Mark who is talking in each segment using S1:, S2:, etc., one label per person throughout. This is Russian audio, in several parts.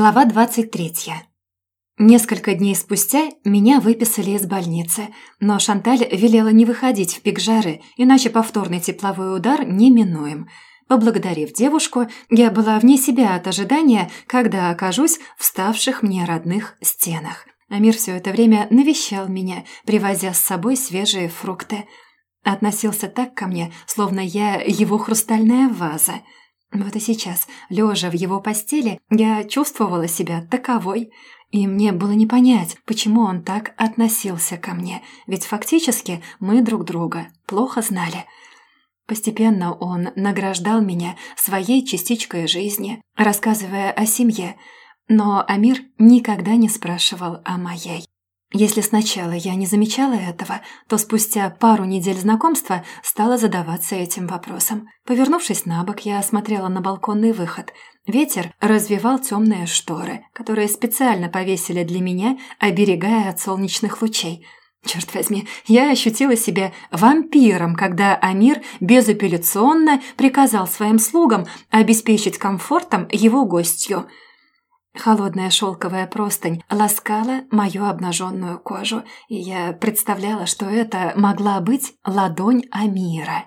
S1: Глава 23. Несколько дней спустя меня выписали из больницы, но Шанталь велела не выходить в пик жары, иначе повторный тепловой удар неминуем. Поблагодарив девушку, я была вне себя от ожидания, когда окажусь в ставших мне родных стенах. Амир все это время навещал меня, привозя с собой свежие фрукты. Относился так ко мне, словно я его хрустальная ваза – вот и сейчас, лежа в его постели, я чувствовала себя таковой. И мне было не понять, почему он так относился ко мне, ведь фактически мы друг друга плохо знали. Постепенно он награждал меня своей частичкой жизни, рассказывая о семье, но Амир никогда не спрашивал о моей. Если сначала я не замечала этого, то спустя пару недель знакомства стала задаваться этим вопросом. Повернувшись на бок, я осмотрела на балконный выход. Ветер развивал темные шторы, которые специально повесили для меня, оберегая от солнечных лучей. Черт возьми, я ощутила себя вампиром, когда Амир безапелляционно приказал своим слугам обеспечить комфортом его гостью – Холодная шелковая простынь ласкала мою обнаженную кожу, и я представляла, что это могла быть ладонь Амира.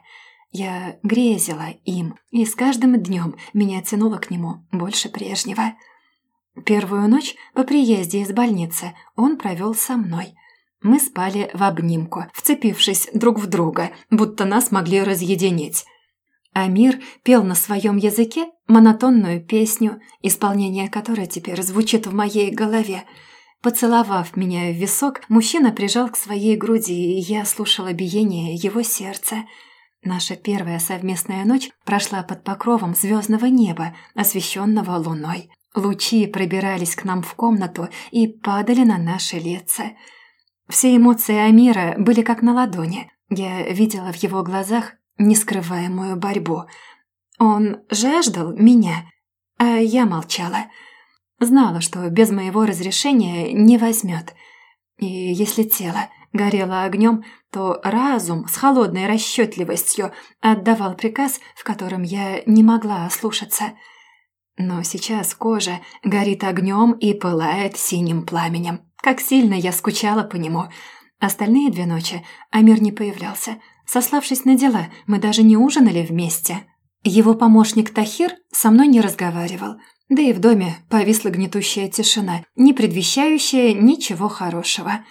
S1: Я грезила им, и с каждым днем меня тянуло к нему больше прежнего. Первую ночь по приезде из больницы он провел со мной. Мы спали в обнимку, вцепившись друг в друга, будто нас могли разъединить. Амир пел на своем языке монотонную песню, исполнение которой теперь звучит в моей голове. Поцеловав меня в висок, мужчина прижал к своей груди, и я слушала биение его сердца. Наша первая совместная ночь прошла под покровом звездного неба, освещенного луной. Лучи пробирались к нам в комнату и падали на наши лица. Все эмоции Амира были как на ладони. Я видела в его глазах нескрываемую борьбу. Он жаждал меня, а я молчала. Знала, что без моего разрешения не возьмет. И если тело горело огнем, то разум с холодной расчетливостью отдавал приказ, в котором я не могла ослушаться. Но сейчас кожа горит огнем и пылает синим пламенем. Как сильно я скучала по нему. Остальные две ночи Амир не появлялся – Сославшись на дела, мы даже не ужинали вместе. Его помощник Тахир со мной не разговаривал, да и в доме повисла гнетущая тишина, не предвещающая ничего хорошего.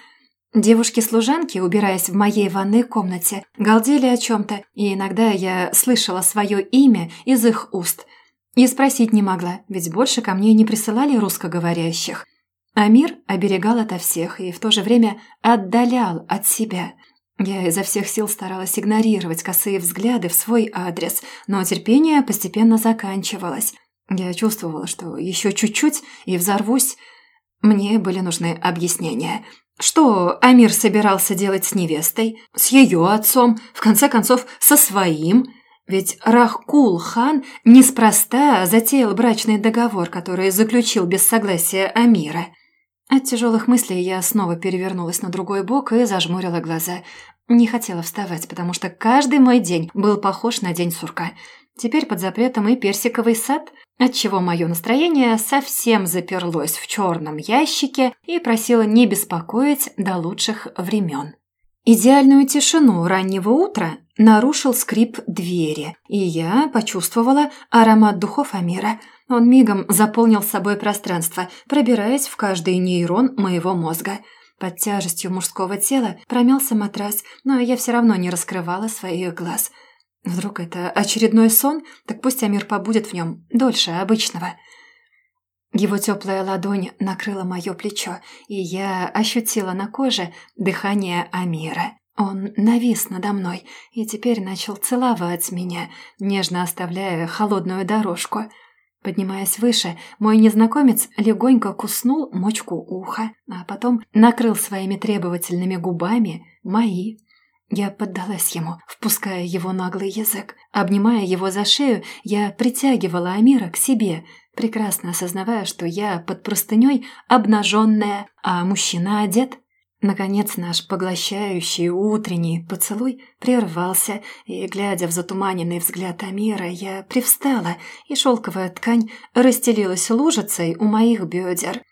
S1: Девушки-служанки, убираясь в моей ванной комнате, галдели о чем-то, и иногда я слышала свое имя из их уст. И спросить не могла, ведь больше ко мне не присылали русскоговорящих. Амир оберегал ото всех и в то же время отдалял от себя – я изо всех сил старалась игнорировать косые взгляды в свой адрес, но терпение постепенно заканчивалось. Я чувствовала, что еще чуть-чуть и взорвусь. Мне были нужны объяснения. Что Амир собирался делать с невестой, с ее отцом, в конце концов, со своим? Ведь Рахкул-хан неспроста затеял брачный договор, который заключил без согласия Амира. От тяжелых мыслей я снова перевернулась на другой бок и зажмурила глаза. Не хотела вставать, потому что каждый мой день был похож на день сурка. Теперь под запретом и персиковый сад, отчего мое настроение совсем заперлось в черном ящике и просило не беспокоить до лучших времен. Идеальную тишину раннего утра нарушил скрип двери, и я почувствовала аромат духов Амира – он мигом заполнил собой пространство, пробираясь в каждый нейрон моего мозга. Под тяжестью мужского тела промялся матрас, но я все равно не раскрывала своих глаз. Вдруг это очередной сон, так пусть Амир побудет в нем дольше обычного. Его теплая ладонь накрыла мое плечо, и я ощутила на коже дыхание Амира. Он навис надо мной и теперь начал целовать меня, нежно оставляя холодную дорожку – Поднимаясь выше, мой незнакомец легонько куснул мочку уха, а потом накрыл своими требовательными губами мои. Я поддалась ему, впуская его наглый язык. Обнимая его за шею, я притягивала Амира к себе, прекрасно осознавая, что я под простыней обнаженная, а мужчина одет. Наконец наш поглощающий утренний поцелуй прервался, и, глядя в затуманенный взгляд Амира, я привстала, и шелковая ткань расстелилась лужицей у моих бедер.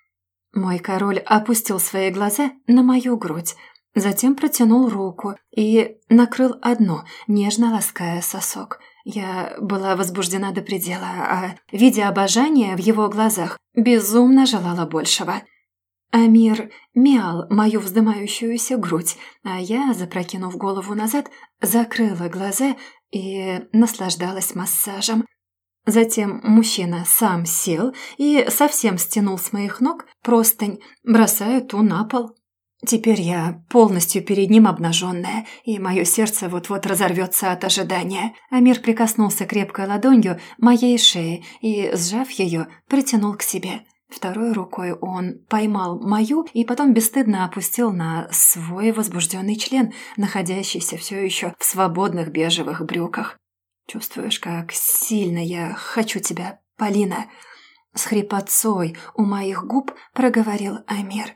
S1: Мой король опустил свои глаза на мою грудь, затем протянул руку и накрыл одну, нежно лаская сосок. Я была возбуждена до предела, а, видя обожание в его глазах, безумно желала большего. Амир мял мою вздымающуюся грудь, а я, запрокинув голову назад, закрыла глаза и наслаждалась массажем. Затем мужчина сам сел и совсем стянул с моих ног простынь, бросая ту на пол. Теперь я полностью перед ним обнаженная, и мое сердце вот-вот разорвется от ожидания. Амир прикоснулся крепкой ладонью моей шеи и, сжав ее, притянул к себе. Второй рукой он поймал мою и потом бесстыдно опустил на свой возбужденный член, находящийся все еще в свободных бежевых брюках. «Чувствуешь, как сильно я хочу тебя, Полина?» С хрипотцой у моих губ проговорил Амир.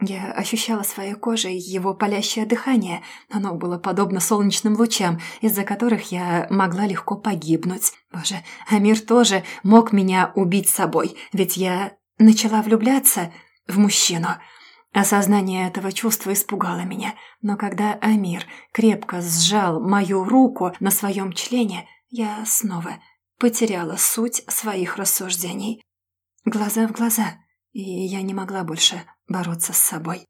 S1: Я ощущала своей кожей его палящее дыхание. Оно было подобно солнечным лучам, из-за которых я могла легко погибнуть. Боже, Амир тоже мог меня убить собой, ведь я начала влюбляться в мужчину. Осознание этого чувства испугало меня, но когда Амир крепко сжал мою руку на своем члене, я снова потеряла суть своих рассуждений. Глаза в глаза, и я не могла больше бороться с собой.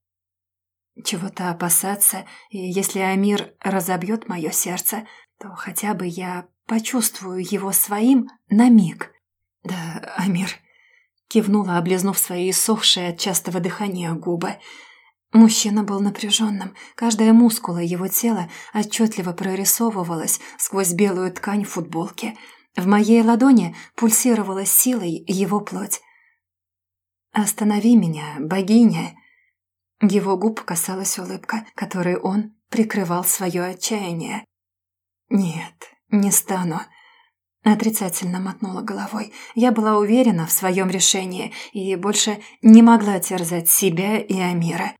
S1: Чего-то опасаться, и если Амир разобьет мое сердце, то хотя бы я почувствую его своим на миг. Да, Амир, Кивнула, облизнув свои иссохшие от частого дыхания губы. Мужчина был напряженным, каждая мускула его тела отчетливо прорисовывалась сквозь белую ткань футболки. В моей ладони пульсировала силой его плоть. «Останови меня, богиня!» Его губ касалась улыбка, которой он прикрывал свое отчаяние. «Нет, не стану», Отрицательно мотнула головой. Я была уверена в своем решении и больше не могла терзать себя и Амира.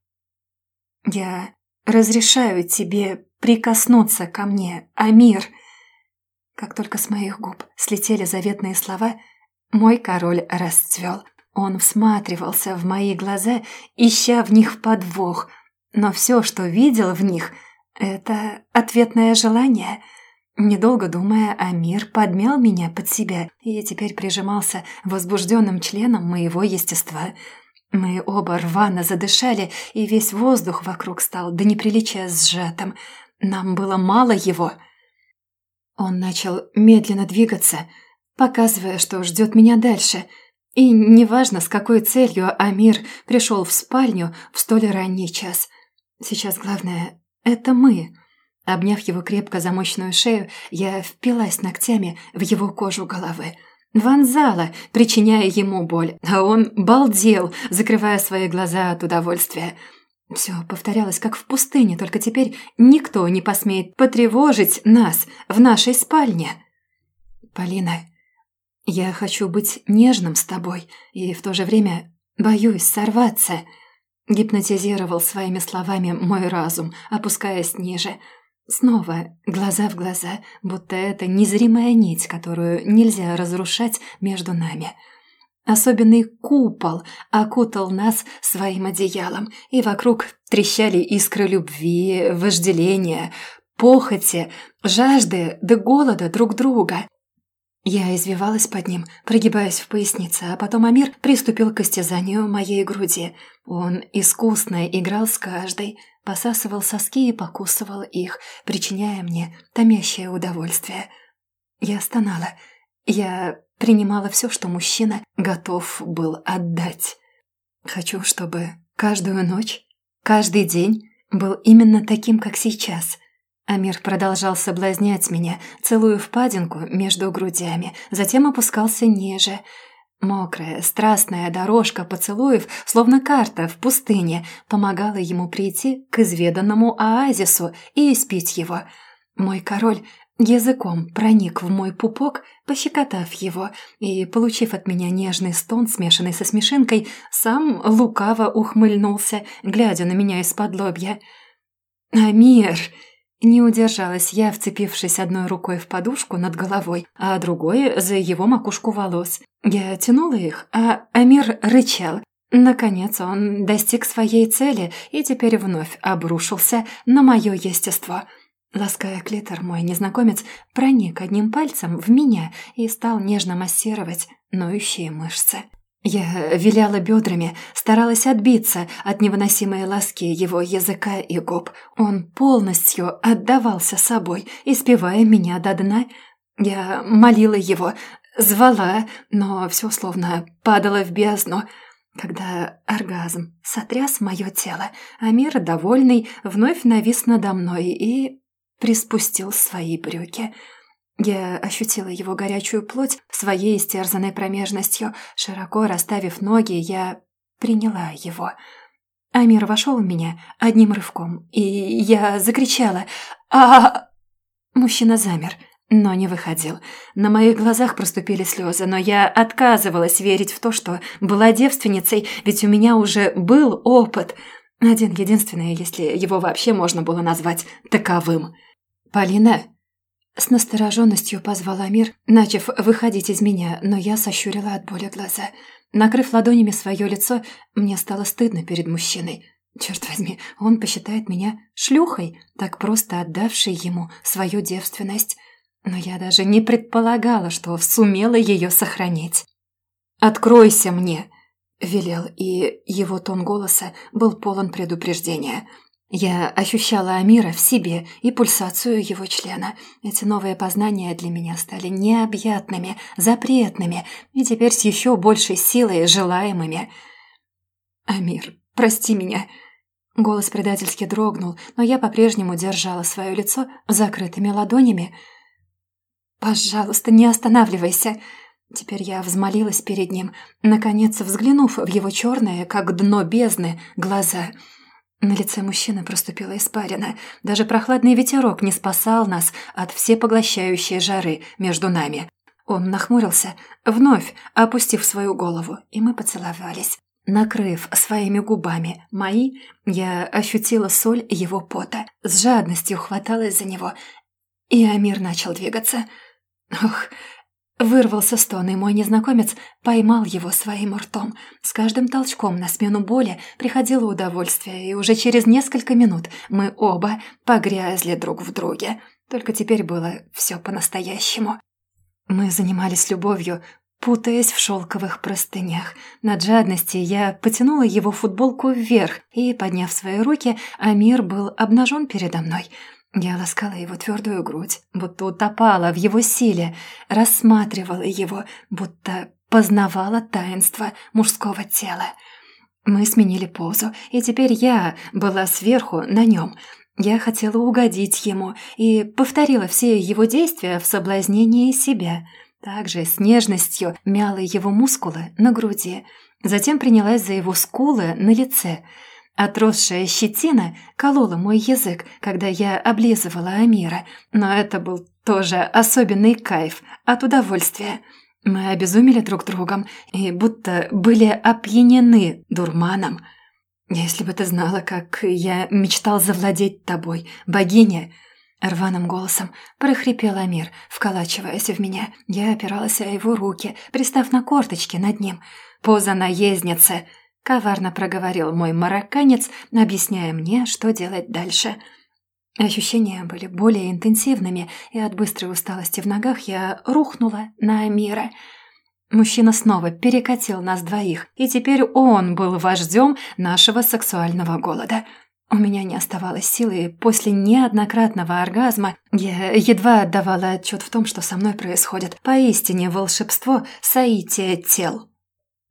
S1: «Я разрешаю тебе прикоснуться ко мне, Амир!» Как только с моих губ слетели заветные слова, мой король расцвел. Он всматривался в мои глаза, ища в них подвох, но все, что видел в них, это ответное желание — Недолго думая, Амир подмял меня под себя и теперь прижимался возбужденным членом моего естества. Мы оба рвано задышали, и весь воздух вокруг стал до неприличия сжатым. Нам было мало его. Он начал медленно двигаться, показывая, что ждет меня дальше. И неважно, с какой целью Амир пришел в спальню в столь ранний час. Сейчас главное — это мы — Обняв его крепко за мощную шею, я впилась ногтями в его кожу головы. Вонзала, причиняя ему боль, а он балдел, закрывая свои глаза от удовольствия. Все повторялось, как в пустыне, только теперь никто не посмеет потревожить нас в нашей спальне. «Полина, я хочу быть нежным с тобой и в то же время боюсь сорваться», гипнотизировал своими словами мой разум, опускаясь ниже – Снова глаза в глаза, будто это незримая нить, которую нельзя разрушать между нами. Особенный купол окутал нас своим одеялом, и вокруг трещали искры любви, вожделения, похоти, жажды до голода друг друга. Я извивалась под ним, прогибаясь в пояснице, а потом Амир приступил к истязанию моей груди. Он искусно играл с каждой, посасывал соски и покусывал их, причиняя мне томящее удовольствие. Я стонала. Я принимала все, что мужчина готов был отдать. Хочу, чтобы каждую ночь, каждый день был именно таким, как сейчас — Амир продолжал соблазнять меня, целую впадинку между грудями, затем опускался ниже. Мокрая, страстная дорожка поцелуев, словно карта в пустыне, помогала ему прийти к изведанному оазису и испить его. Мой король языком проник в мой пупок, пощекотав его, и, получив от меня нежный стон, смешанный со смешинкой, сам лукаво ухмыльнулся, глядя на меня из-под лобья. «Амир!» Не удержалась я, вцепившись одной рукой в подушку над головой, а другой за его макушку волос. Я тянула их, а Амир рычал. Наконец он достиг своей цели и теперь вновь обрушился на мое естество. Лаская клитор, мой незнакомец проник одним пальцем в меня и стал нежно массировать ноющие мышцы. Я виляла бедрами, старалась отбиться от невыносимой ласки его языка и губ. Он полностью отдавался собой, испевая меня до дна. Я молила его, звала, но все словно падало в бездну. Когда оргазм сотряс мое тело, Амир, довольный, вновь навис надо мной и приспустил свои брюки – я ощутила его горячую плоть своей истерзанной промежностью. Широко расставив ноги, я приняла его. Амир вошел в меня одним рывком, и я закричала а Мужчина замер, но не выходил. На моих глазах проступили слезы, но я отказывалась верить в то, что была девственницей, ведь у меня уже был опыт. Один единственный, если его вообще можно было назвать таковым. «Полина?» С настороженностью позвал Амир, начав выходить из меня, но я сощурила от боли глаза. Накрыв ладонями свое лицо, мне стало стыдно перед мужчиной. Черт возьми, он посчитает меня шлюхой, так просто отдавшей ему свою девственность. Но я даже не предполагала, что сумела ее сохранить. «Откройся мне!» – велел, и его тон голоса был полон предупреждения – я ощущала Амира в себе и пульсацию его члена. Эти новые познания для меня стали необъятными, запретными и теперь с еще большей силой желаемыми. «Амир, прости меня!» Голос предательски дрогнул, но я по-прежнему держала свое лицо закрытыми ладонями. «Пожалуйста, не останавливайся!» Теперь я взмолилась перед ним, наконец взглянув в его черные, как дно бездны, глаза – на лице мужчины проступила испарина. Даже прохладный ветерок не спасал нас от всепоглощающей жары между нами. Он нахмурился, вновь опустив свою голову, и мы поцеловались. Накрыв своими губами мои, я ощутила соль его пота, с жадностью хваталась за него, и Амир начал двигаться. Ох, Вырвался стон, и мой незнакомец поймал его своим ртом. С каждым толчком на смену боли приходило удовольствие, и уже через несколько минут мы оба погрязли друг в друге. Только теперь было все по-настоящему. Мы занимались любовью, путаясь в шелковых простынях. На жадности я потянула его футболку вверх, и, подняв свои руки, Амир был обнажен передо мной – я ласкала его твердую грудь, будто утопала в его силе, рассматривала его, будто познавала таинство мужского тела. Мы сменили позу, и теперь я была сверху на нем. Я хотела угодить ему и повторила все его действия в соблазнении себя. Также с нежностью мяла его мускулы на груди. Затем принялась за его скулы на лице – Отросшая щетина колола мой язык, когда я облизывала Амира, но это был тоже особенный кайф от удовольствия. Мы обезумели друг другом и будто были опьянены дурманом. «Если бы ты знала, как я мечтал завладеть тобой, богиня!» Рваным голосом прохрипел Амир, вколачиваясь в меня. Я опиралась о его руки, пристав на корточки над ним. Поза наездницы — коварно проговорил мой марокканец, объясняя мне, что делать дальше. Ощущения были более интенсивными, и от быстрой усталости в ногах я рухнула на Амира. Мужчина снова перекатил нас двоих, и теперь он был вождем нашего сексуального голода. У меня не оставалось силы, и после неоднократного оргазма я едва отдавала отчет в том, что со мной происходит. Поистине волшебство соития тел.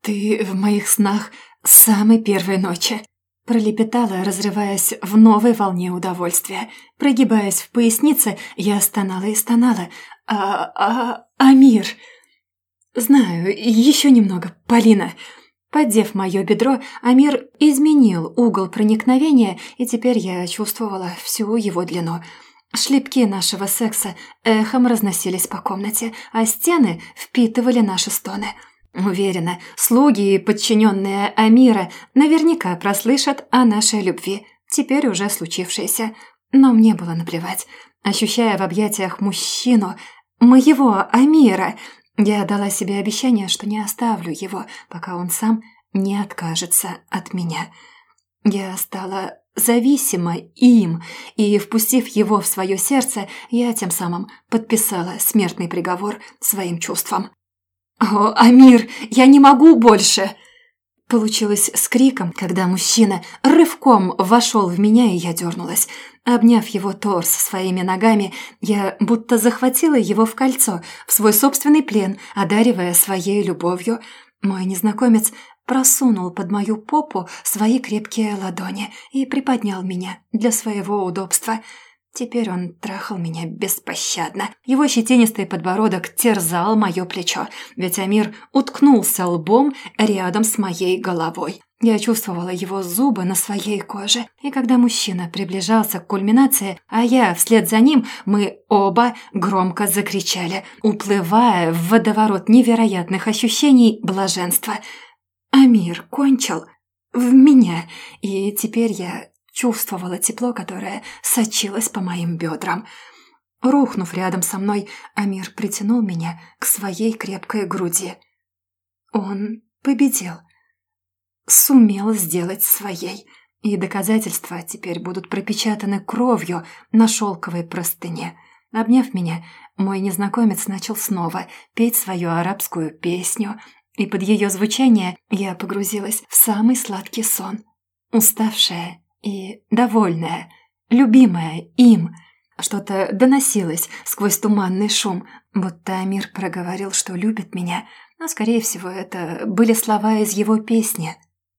S1: «Ты в моих снах самой первой ночи. Пролепетала, разрываясь в новой волне удовольствия. Прогибаясь в пояснице, я стонала и стонала. «А... а... Амир!» «Знаю, еще немного, Полина!» Поддев мое бедро, Амир изменил угол проникновения, и теперь я чувствовала всю его длину. Шлепки нашего секса эхом разносились по комнате, а стены впитывали наши стоны. Уверена, слуги и подчиненные Амира наверняка прослышат о нашей любви, теперь уже случившейся. Но мне было наплевать. Ощущая в объятиях мужчину, моего Амира, я дала себе обещание, что не оставлю его, пока он сам не откажется от меня. Я стала зависима им, и, впустив его в свое сердце, я тем самым подписала смертный приговор своим чувствам. «О, Амир, я не могу больше!» Получилось с криком, когда мужчина рывком вошел в меня, и я дернулась. Обняв его торс своими ногами, я будто захватила его в кольцо, в свой собственный плен, одаривая своей любовью. Мой незнакомец просунул под мою попу свои крепкие ладони и приподнял меня для своего удобства – Теперь он трахал меня беспощадно. Его щетинистый подбородок терзал мое плечо, ведь Амир уткнулся лбом рядом с моей головой. Я чувствовала его зубы на своей коже, и когда мужчина приближался к кульминации, а я вслед за ним, мы оба громко закричали, уплывая в водоворот невероятных ощущений блаженства. Амир кончил в меня, и теперь я чувствовала тепло, которое сочилось по моим бедрам. Рухнув рядом со мной, Амир притянул меня к своей крепкой груди. Он победил. Сумел сделать своей. И доказательства теперь будут пропечатаны кровью на шелковой простыне. Обняв меня, мой незнакомец начал снова петь свою арабскую песню, и под ее звучание я погрузилась в самый сладкий сон. Уставшая и довольная, любимая им. Что-то доносилось сквозь туманный шум, будто Амир проговорил, что любит меня, но, скорее всего, это были слова из его песни –